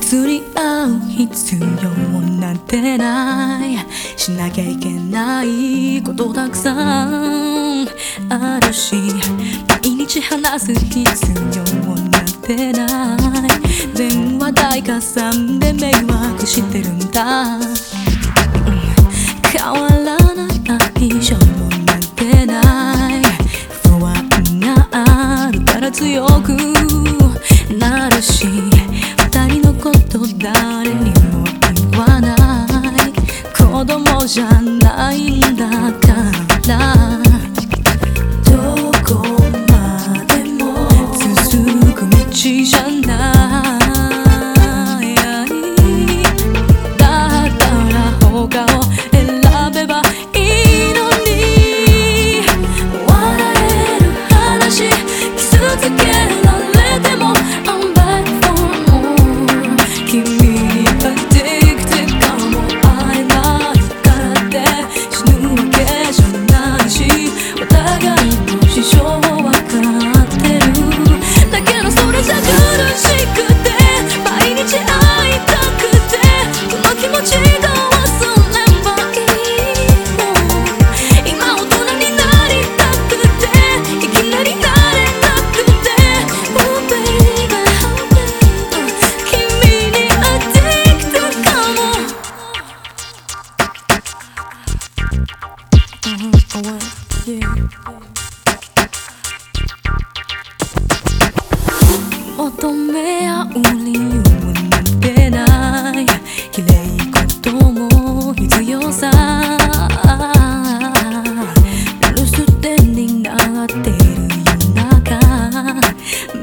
別に会う必要なんてないしなきゃいけないことたくさんあるし毎日話す必要なんてない。電話代加算で迷惑してるんだ、変わらない以上なんてない。不安があるから強くなるし。求め合う理由なんてない。綺麗ことも必要さ。ロステに流っている夜中。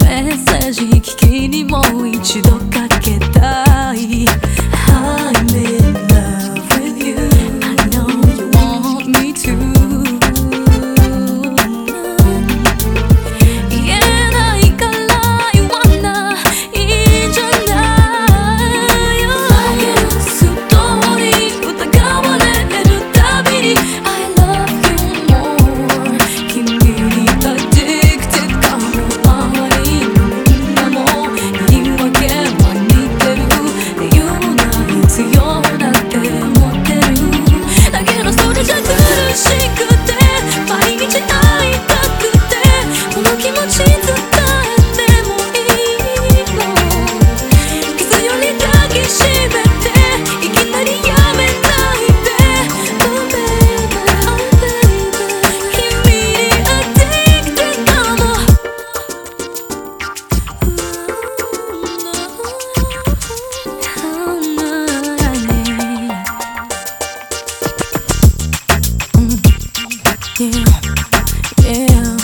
メッセージ聞きにもう一度 Yeah.